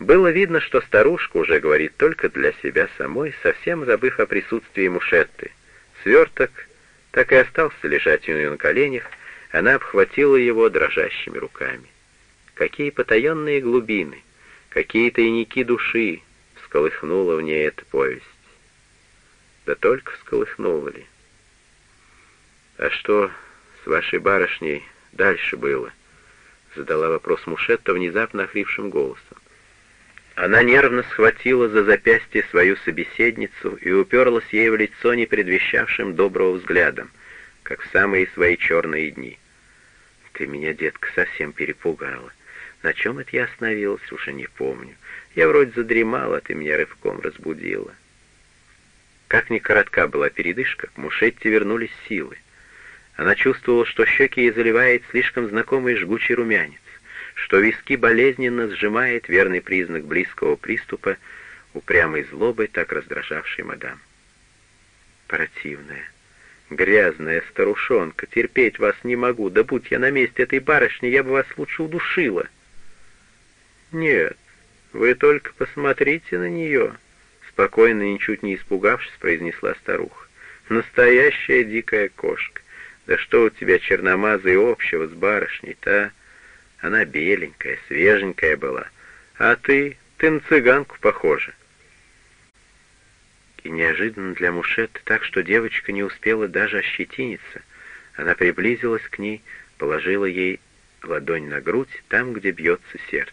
Было видно, что старушка уже говорит только для себя самой, совсем забыв о присутствии Мушетты. Сверток так и остался лежать у нее на коленях, она обхватила его дрожащими руками. Какие потаенные глубины, какие тайники души всколыхнула в ней эта повесть. Да только всколыхнула ли? А что с вашей барышней дальше было? Задала вопрос Мушетта внезапно охрипшим голосом. Она нервно схватила за запястье свою собеседницу и уперлась ей в лицо, не предвещавшим доброго взглядом, как в самые свои черные дни. «Ты меня, детка, совсем перепугала. На чем это я остановилась, уже не помню. Я вроде задремала, а ты меня рывком разбудила». Как ни коротка была передышка, к Мушетте вернулись силы. Она чувствовала, что щеки ей заливает слишком знакомый жгучий румянец что виски болезненно сжимает верный признак близкого приступа упрямой злобой, так раздражавшей мадам. Противная, грязная старушонка, терпеть вас не могу, да будь я на месте этой барышни, я бы вас лучше удушила. Нет, вы только посмотрите на нее, спокойно, ничуть не испугавшись, произнесла старуха. Настоящая дикая кошка. Да что у тебя черномазый общего с барышней-то, она беленькая, свеженькая была. А ты, ты на цыганку похожа. И неожиданно для Мушетты так, что девочка не успела даже ощетиниться. Она приблизилась к ней, положила ей ладонь на грудь, там, где бьется сердце.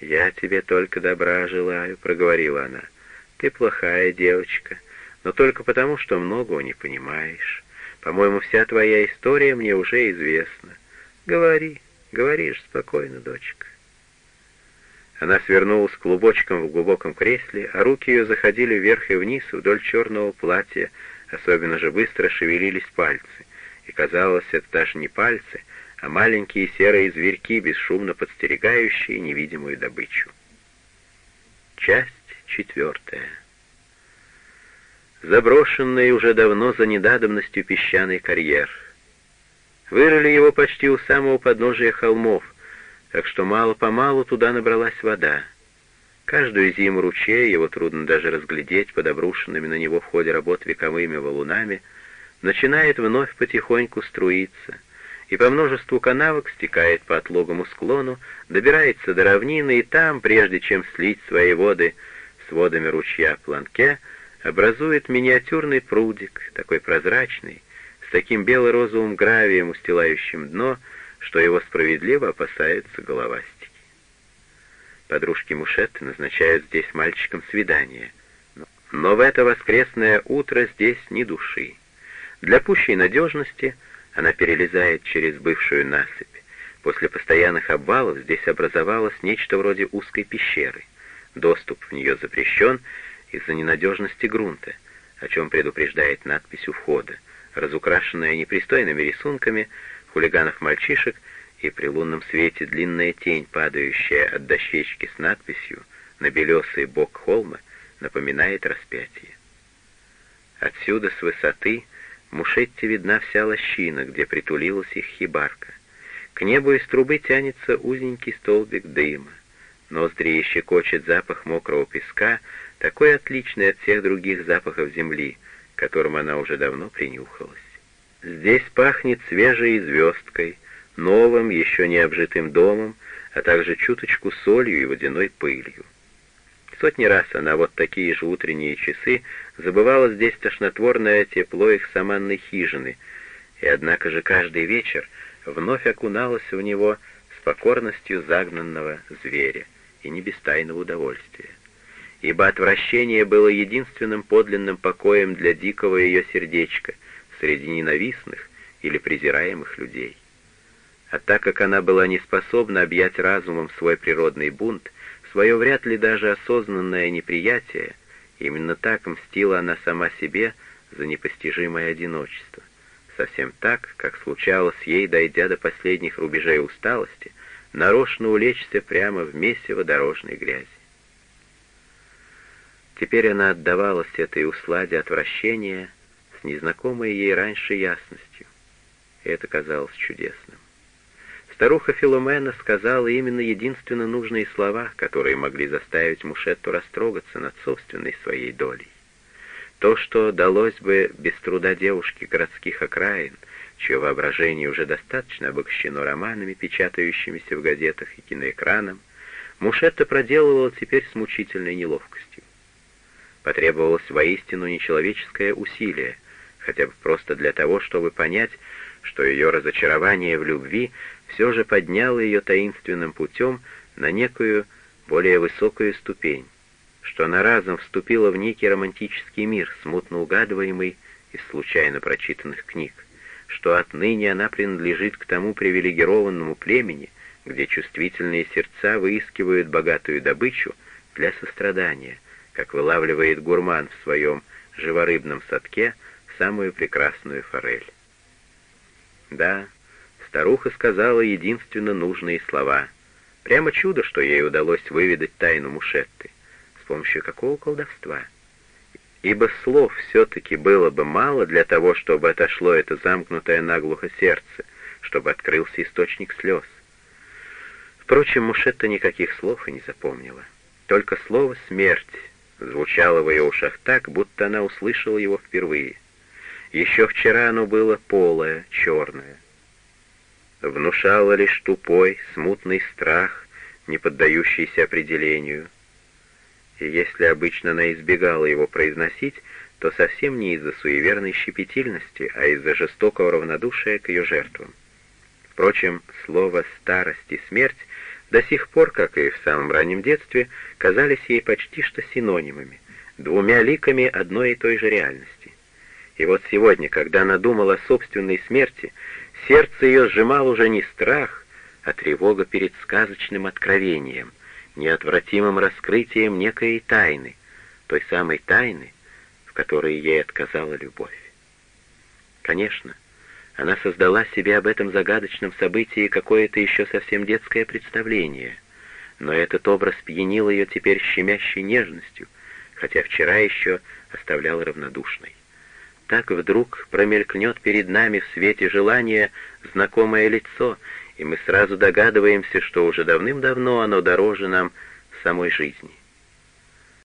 «Я тебе только добра желаю», — проговорила она. «Ты плохая девочка, но только потому, что многого не понимаешь. По-моему, вся твоя история мне уже известна. Говори, Говоришь спокойно, дочка. Она свернулась клубочком в глубоком кресле, а руки ее заходили вверх и вниз вдоль черного платья, особенно же быстро шевелились пальцы. И казалось, это даже не пальцы, а маленькие серые зверьки, бесшумно подстерегающие невидимую добычу. Часть четвертая. Заброшенный уже давно за недавностью песчаный карьер — Вырыли его почти у самого подножия холмов, так что мало-помалу туда набралась вода. Каждую зиму ручей, его трудно даже разглядеть под обрушенными на него в ходе работ вековыми валунами, начинает вновь потихоньку струиться, и по множеству канавок стекает по отлогому склону, добирается до равнины, и там, прежде чем слить свои воды с водами ручья Планке, образует миниатюрный прудик, такой прозрачный, с таким бело-розовым гравием, устилающим дно, что его справедливо опасаются головастики. Подружки Мушетты назначают здесь мальчикам свидание, но в это воскресное утро здесь ни души. Для пущей надежности она перелезает через бывшую насыпь. После постоянных обвалов здесь образовалось нечто вроде узкой пещеры. Доступ в нее запрещен из-за ненадежности грунта, о чем предупреждает надпись у входа — разукрашенная непристойными рисунками хулиганов-мальчишек, и при лунном свете длинная тень, падающая от дощечки с надписью на белесый бок холма, напоминает распятие. Отсюда, с высоты, Мушетте видна вся лощина, где притулилась их хибарка. К небу из трубы тянется узенький столбик дыма. Ноздри щекочет запах мокрого песка, такой отличный от всех других запахов земли — которым она уже давно принюхалась. Здесь пахнет свежей звездкой, новым, еще не обжитым домом, а также чуточку солью и водяной пылью. Сотни раз она вот такие же утренние часы забывала здесь тошнотворное тепло их саманной хижины, и однако же каждый вечер вновь окуналась в него с покорностью загнанного зверя и не без тайного удовольствия ибо отвращение было единственным подлинным покоем для дикого ее сердечка среди ненавистных или презираемых людей. А так как она была не способна объять разумом свой природный бунт, свое вряд ли даже осознанное неприятие, именно так мстила она сама себе за непостижимое одиночество. Совсем так, как случалось ей, дойдя до последних рубежей усталости, нарочно улечься прямо в месиво дорожной грязи. Теперь она отдавалась этой усладе отвращения с незнакомой ей раньше ясностью, и это казалось чудесным. Старуха Филомена сказала именно единственно нужные слова, которые могли заставить Мушетту растрогаться над собственной своей долей. То, что далось бы без труда девушке городских окраин, чье воображение уже достаточно обогащено романами, печатающимися в газетах и киноэкранам, Мушетта проделывала теперь с мучительной неловкостью. Потребовалось воистину нечеловеческое усилие, хотя бы просто для того, чтобы понять, что ее разочарование в любви все же подняло ее таинственным путем на некую более высокую ступень, что она разом вступила в некий романтический мир, смутно угадываемый из случайно прочитанных книг, что отныне она принадлежит к тому привилегированному племени, где чувствительные сердца выискивают богатую добычу для сострадания, как вылавливает гурман в своем живорыбном садке самую прекрасную форель. Да, старуха сказала единственно нужные слова. Прямо чудо, что ей удалось выведать тайну Мушетты. С помощью какого колдовства? Ибо слов все-таки было бы мало для того, чтобы отошло это замкнутое наглухо сердце, чтобы открылся источник слез. Впрочем, Мушетта никаких слов и не запомнила. Только слово «смерть» звучало в ее ушах так, будто она услышала его впервые. Еще вчера оно было полое, черное. Внушало лишь тупой, смутный страх, не поддающийся определению. И если обычно она избегала его произносить, то совсем не из-за суеверной щепетильности, а из-за жестокого равнодушия к ее жертвам. Впрочем, слово «старость» и «смерть» до сих пор, как и в самом раннем детстве, казались ей почти что синонимами, двумя ликами одной и той же реальности. И вот сегодня, когда она думала о собственной смерти, сердце ее сжимал уже не страх, а тревога перед сказочным откровением, неотвратимым раскрытием некой тайны, той самой тайны, в которой ей отказала любовь. Конечно, она создала себе об этом загадочном событии какое-то еще совсем детское представление, но этот образ пьянил ее теперь щемящей нежностью, хотя вчера еще оставлял равнодушной так вдруг промелькнет перед нами в свете желания знакомое лицо, и мы сразу догадываемся, что уже давным-давно оно дороже нам самой жизни.